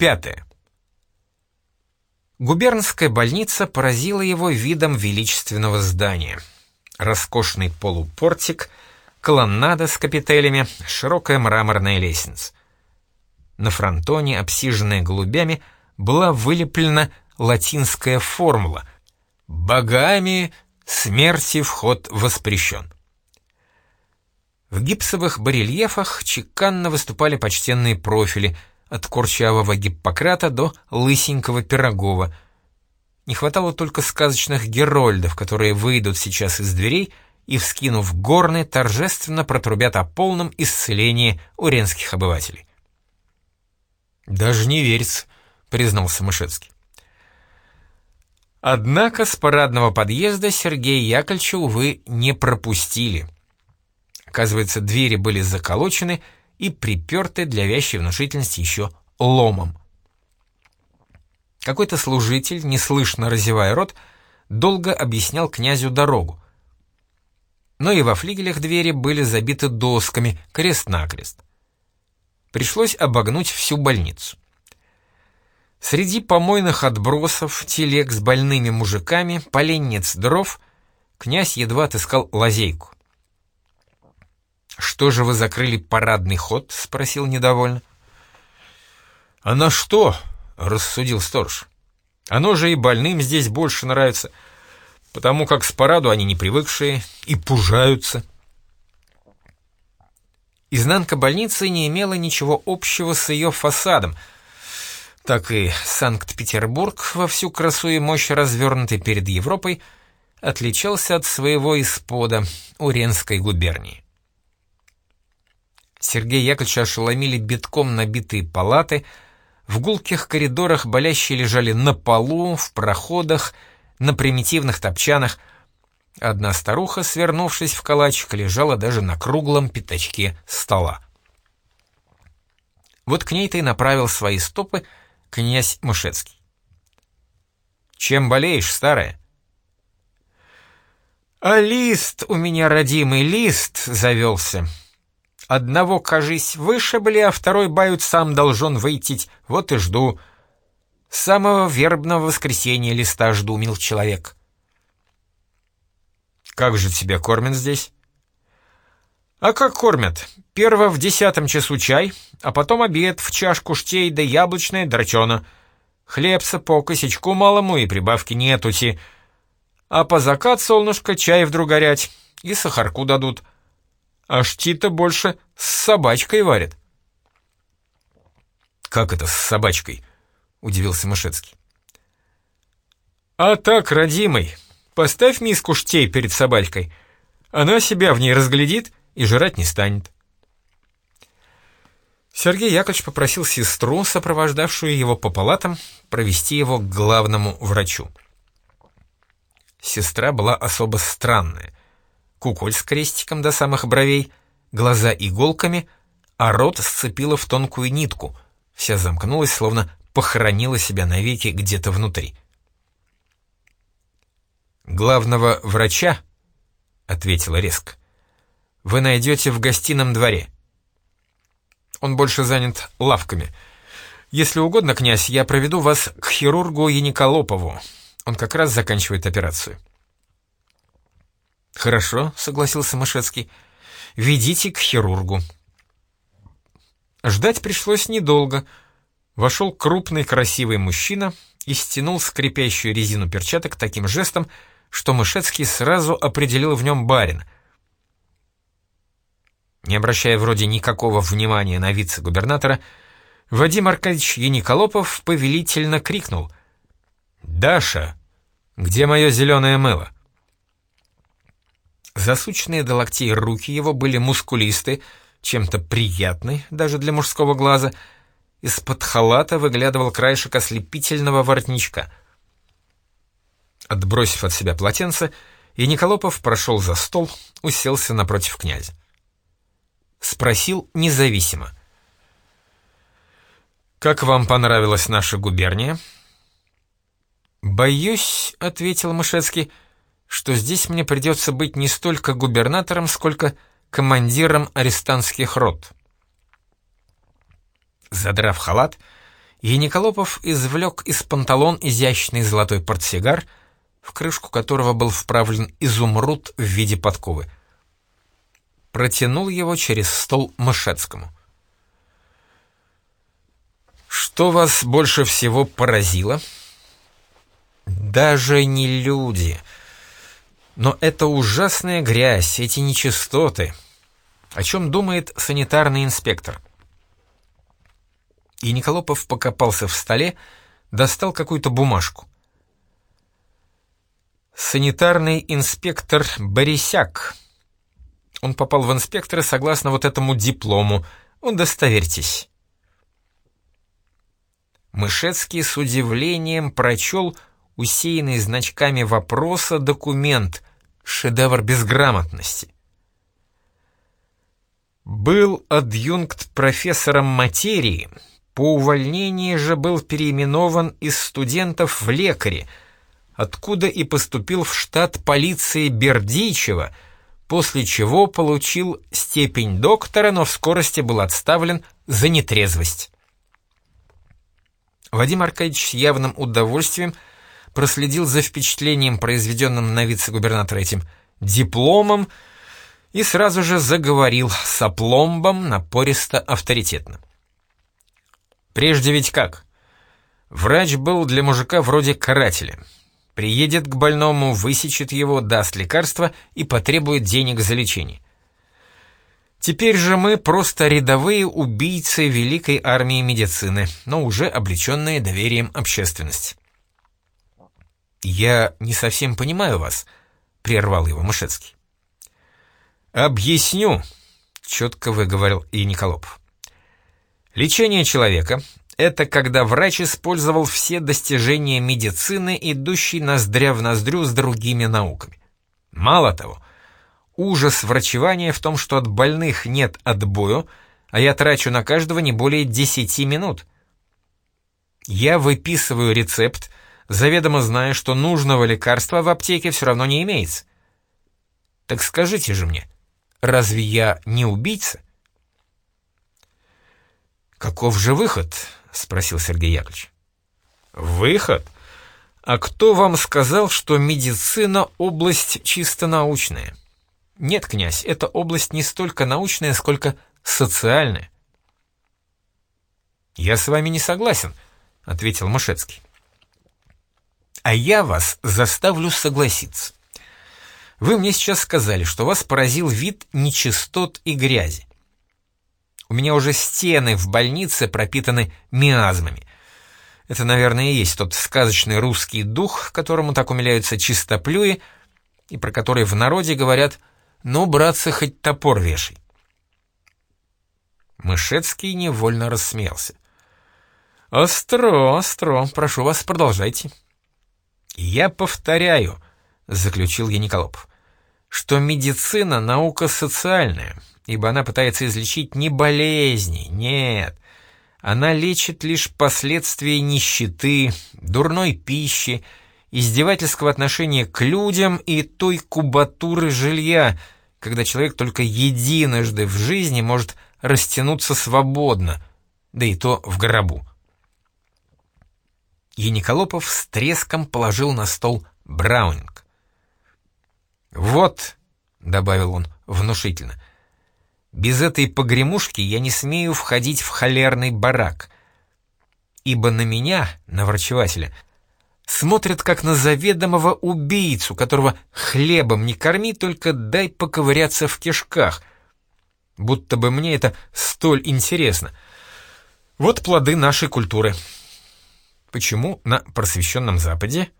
Пятое. Губернская больница поразила его видом величественного здания. Роскошный полупортик, колоннада с капителями, широкая мраморная лестница. На фронтоне, обсиженная голубями, была вылеплена латинская формула «Богами смерти вход воспрещен». В гипсовых барельефах чеканно выступали почтенные профили — от курчавого Гиппократа до лысенького Пирогова. Не хватало только сказочных герольдов, которые выйдут сейчас из дверей и, вскинув горны, торжественно протрубят о полном исцелении уренских обывателей. «Даже не верится», — признался Мышецкий. Однако с парадного подъезда Сергея Яковлевича, увы, не пропустили. Оказывается, двери были заколочены, и приперты для вящей внушительности еще ломом. Какой-то служитель, неслышно разевая рот, долго объяснял князю дорогу. Но и во флигелях двери были забиты досками, крест-накрест. Пришлось обогнуть всю больницу. Среди помойных отбросов, телег с больными мужиками, поленниц дров, князь едва отыскал лазейку. «Что же вы закрыли парадный ход?» — спросил недовольно. «А на что?» — рассудил сторож. «Оно же и больным здесь больше нравится, потому как с параду они не привыкшие и пужаются». Изнанка больницы не имела ничего общего с ее фасадом, так и Санкт-Петербург во всю красу и мощь развернутый перед Европой отличался от своего испода Уренской губернии. Сергея Яковлевича ошеломили битком набитые палаты, в гулких коридорах болящие лежали на полу, в проходах, на примитивных топчанах. Одна старуха, свернувшись в калачик, лежала даже на круглом пятачке стола. Вот к ней-то и направил свои стопы князь Мышецкий. «Чем болеешь, старая?» «А лист у меня, родимый, лист завелся», Одного, кажись, вышибли, а второй бают сам должен выйти. Вот и жду. самого вербного воскресенья листа жду, мил человек. Как же тебя кормят здесь? А как кормят? Перво в десятом часу чай, а потом обед в чашку штей да яблочная драчона. Хлебца по косячку малому и прибавки нетути. А по закат, солнышко, чай вдруг горять, и сахарку дадут — а шти-то больше с собачкой варят. «Как это с собачкой?» — удивился Мышецкий. «А так, родимый, поставь миску штей перед собачкой. Она себя в ней разглядит и жрать не станет». Сергей Яковлевич попросил сестру, сопровождавшую его по палатам, провести его к главному врачу. Сестра была особо странная куколь с крестиком до самых бровей, глаза иголками, а рот сцепила в тонкую нитку, вся замкнулась, словно похоронила себя навеки где-то внутри. «Главного врача», — ответила резко, — «вы найдете в гостином дворе. Он больше занят лавками. Если угодно, князь, я проведу вас к хирургу Яниколопову. Он как раз заканчивает операцию». «Хорошо», — согласился Мышецкий. «Ведите к хирургу». Ждать пришлось недолго. Вошел крупный красивый мужчина и стянул скрипящую резину перчаток таким жестом, что Мышецкий сразу определил в нем барин. Не обращая вроде никакого внимания на вице-губернатора, Вадим Аркадьевич Яниколопов повелительно крикнул «Даша, где мое зеленое мыло?» Засученные до локтей руки его были мускулисты, чем-то приятны даже для мужского глаза. Из-под халата выглядывал краешек ослепительного воротничка. Отбросив от себя полотенце, и Николопов прошел за стол, уселся напротив князя. Спросил независимо. «Как вам понравилась наша губерния?» «Боюсь», — ответил Мышецкий, — что здесь мне придется быть не столько губернатором, сколько командиром арестантских рот. Задрав халат, Яниколопов извлек из панталон изящный золотой портсигар, в крышку которого был вправлен изумруд в виде подковы. Протянул его через стол Мышецкому. «Что вас больше всего поразило?» «Даже не люди. Но это ужасная грязь, эти нечистоты. О чем думает санитарный инспектор?» И Николопов покопался в столе, достал какую-то бумажку. «Санитарный инспектор Борисяк. Он попал в инспекторы согласно вот этому диплому. Удостоверьтесь». Мышецкий с удивлением прочел усеянный значками вопроса документ «Шедевр безграмотности». Был адъюнкт профессором материи, по увольнении же был переименован из студентов в лекари, откуда и поступил в штат полиции Бердичева, после чего получил степень доктора, но в скорости был отставлен за нетрезвость. Вадим Аркадьевич с явным удовольствием проследил за впечатлением, произведенным на вице-губернатора этим дипломом, и сразу же заговорил с опломбом напористо-авторитетно. Прежде ведь как? Врач был для мужика вроде карателя. Приедет к больному, высечет его, даст лекарство и потребует денег за лечение. Теперь же мы просто рядовые убийцы великой армии медицины, но уже облеченные доверием общественности. «Я не совсем понимаю вас», — прервал его Мышецкий. «Объясню», — четко выговорил и Николопов. Лечение человека — это когда врач использовал все достижения медицины, идущие ноздря в ноздрю с другими науками. Мало того, ужас врачевания в том, что от больных нет отбою, а я трачу на каждого не более 10 минут. Я выписываю рецепт, заведомо зная, что нужного лекарства в аптеке все равно не имеется. Так скажите же мне, разве я не убийца? «Каков же выход?» — спросил Сергей Яковлевич. «Выход? А кто вам сказал, что медицина — область чисто научная? Нет, князь, эта область не столько научная, сколько социальная». «Я с вами не согласен», — ответил Мышецкий. «А я вас заставлю согласиться. Вы мне сейчас сказали, что вас поразил вид нечистот и грязи. У меня уже стены в больнице пропитаны миазмами. Это, наверное, и есть тот сказочный русский дух, которому так умиляются чистоплюи, и про который в народе говорят «ну, братцы, хоть топор вешай». Мышецкий невольно рассмеялся. «Остро, остро, прошу вас, продолжайте». «Я повторяю», — заключил Яниколопов, — «что медицина — наука социальная, ибо она пытается излечить не болезни, нет. Она лечит лишь последствия нищеты, дурной пищи, издевательского отношения к людям и той кубатуры жилья, когда человек только единожды в жизни может растянуться свободно, да и то в гробу. Яниколопов с треском положил на стол браунинг. «Вот», — добавил он внушительно, — без этой погремушки я не смею входить в холерный барак. Ибо на меня, на врачевателя, смотрят как на заведомого убийцу, которого хлебом не корми, только дай поковыряться в кишках. Будто бы мне это столь интересно. Вот плоды нашей культуры. Почему на просвещенном Западе?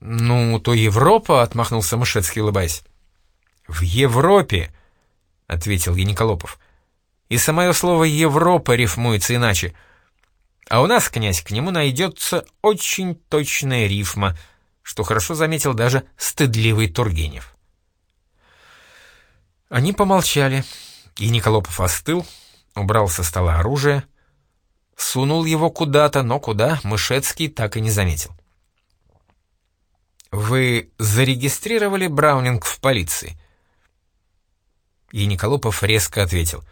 Ну, то Европа, — отмахнулся Мышецкий, улыбаясь. В Европе — ответил Яниколопов. «И самое слово «Европа» рифмуется иначе. А у нас, князь, к нему найдется очень точная рифма, что хорошо заметил даже стыдливый Тургенев». Они помолчали, и Николопов остыл, убрал со стола оружие, сунул его куда-то, но куда Мышецкий так и не заметил. «Вы зарегистрировали Браунинг в полиции?» И Николопов резко ответил.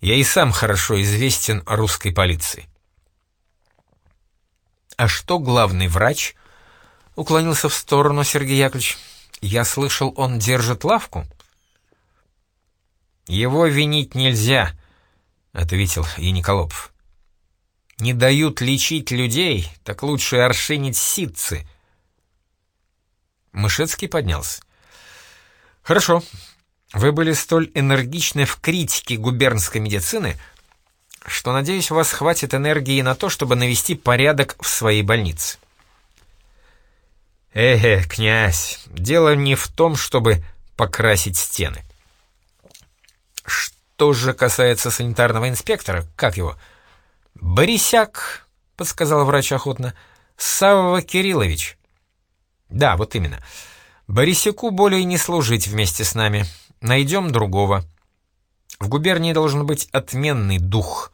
«Я и сам хорошо известен русской полиции». «А что главный врач?» — уклонился в сторону Сергей Яковлевич. «Я слышал, он держит лавку?» «Его винить нельзя», — ответил Яниколопов. «Не дают лечить людей, так лучше аршинить ситцы». Мышецкий поднялся. «Хорошо. Вы были столь энергичны в критике губернской медицины, что, надеюсь, у вас хватит энергии на то, чтобы навести порядок в своей больнице». «Эхе, князь, дело не в том, чтобы покрасить стены. Что же касается санитарного инспектора, как его? Борисяк, подсказал врач охотно. Савва Кириллович. Да, вот именно. Борисяку более не служить вместе с нами. Найдем другого. В губернии должен быть отменный дух.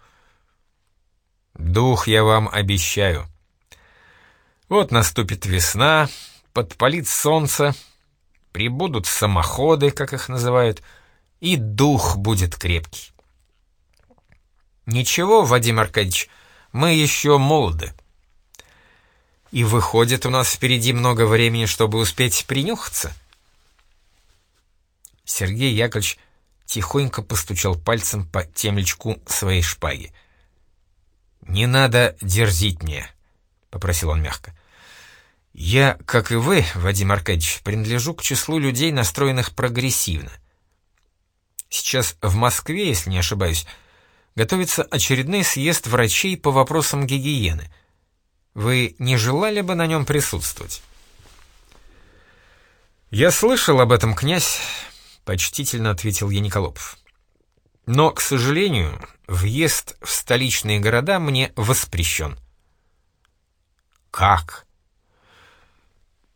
Дух я вам обещаю. Вот наступит весна, подпалит солнце, прибудут самоходы, как их называют, — и дух будет крепкий. Ничего, Вадим Аркадьевич, мы еще молоды. И выходит, у нас впереди много времени, чтобы успеть принюхаться. Сергей Яковлевич тихонько постучал пальцем по темлечку своей шпаги. «Не надо дерзить мне», — попросил он мягко. «Я, как и вы, Вадим Аркадьевич, принадлежу к числу людей, настроенных прогрессивно. Сейчас в Москве, если не ошибаюсь, готовится очередной съезд врачей по вопросам гигиены. Вы не желали бы на нем присутствовать? «Я слышал об этом, князь», — почтительно ответил Яниколопов. «Но, к сожалению, въезд в столичные города мне воспрещен». «Как?»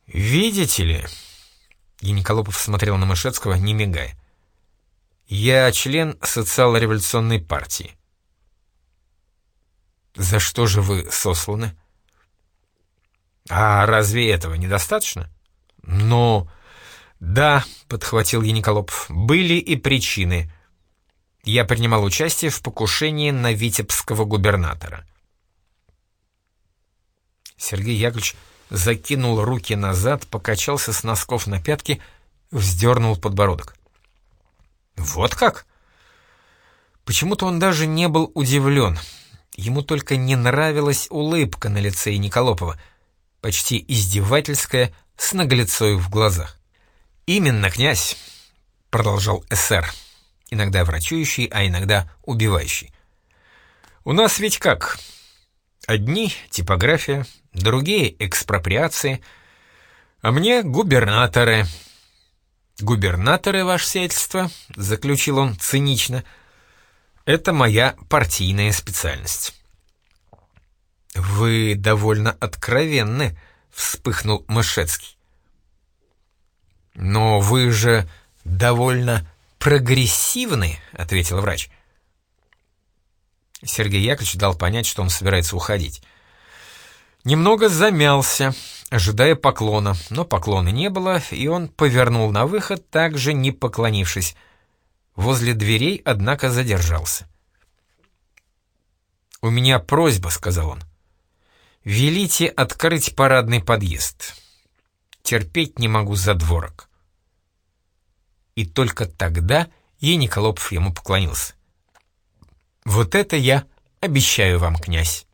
«Видите ли...» Яниколопов смотрел на Мышецкого, не мигая. Я член социал-революционной партии. За что же вы сосланы? А разве этого недостаточно? Ну, да, подхватил Яниколопов, были и причины. Я принимал участие в покушении на витебского губернатора. Сергей Яковлевич закинул руки назад, покачался с носков на пятки, вздернул подбородок. «Вот как?» Почему-то он даже не был удивлен. Ему только не нравилась улыбка на лице Николопова, почти издевательская, с наглецой в глазах. «Именно, князь», — продолжал СР, иногда врачующий, а иногда убивающий. «У нас ведь как? Одни — типография, другие — экспроприации, а мне — губернаторы». «Губернаторы, ваше сиятельство», — заключил он цинично, — «это моя партийная специальность». «Вы довольно откровенны», — вспыхнул Мышецкий. «Но вы же довольно прогрессивны», — ответил врач. Сергей Яковлевич дал понять, что он собирается уходить. Немного замялся, ожидая поклона, но поклона не было, и он повернул на выход, также не поклонившись. Возле дверей, однако, задержался. «У меня просьба», — сказал он. «Велите открыть парадный подъезд. Терпеть не могу задворок». И только тогда Ениколопов ему поклонился. «Вот это я обещаю вам, князь».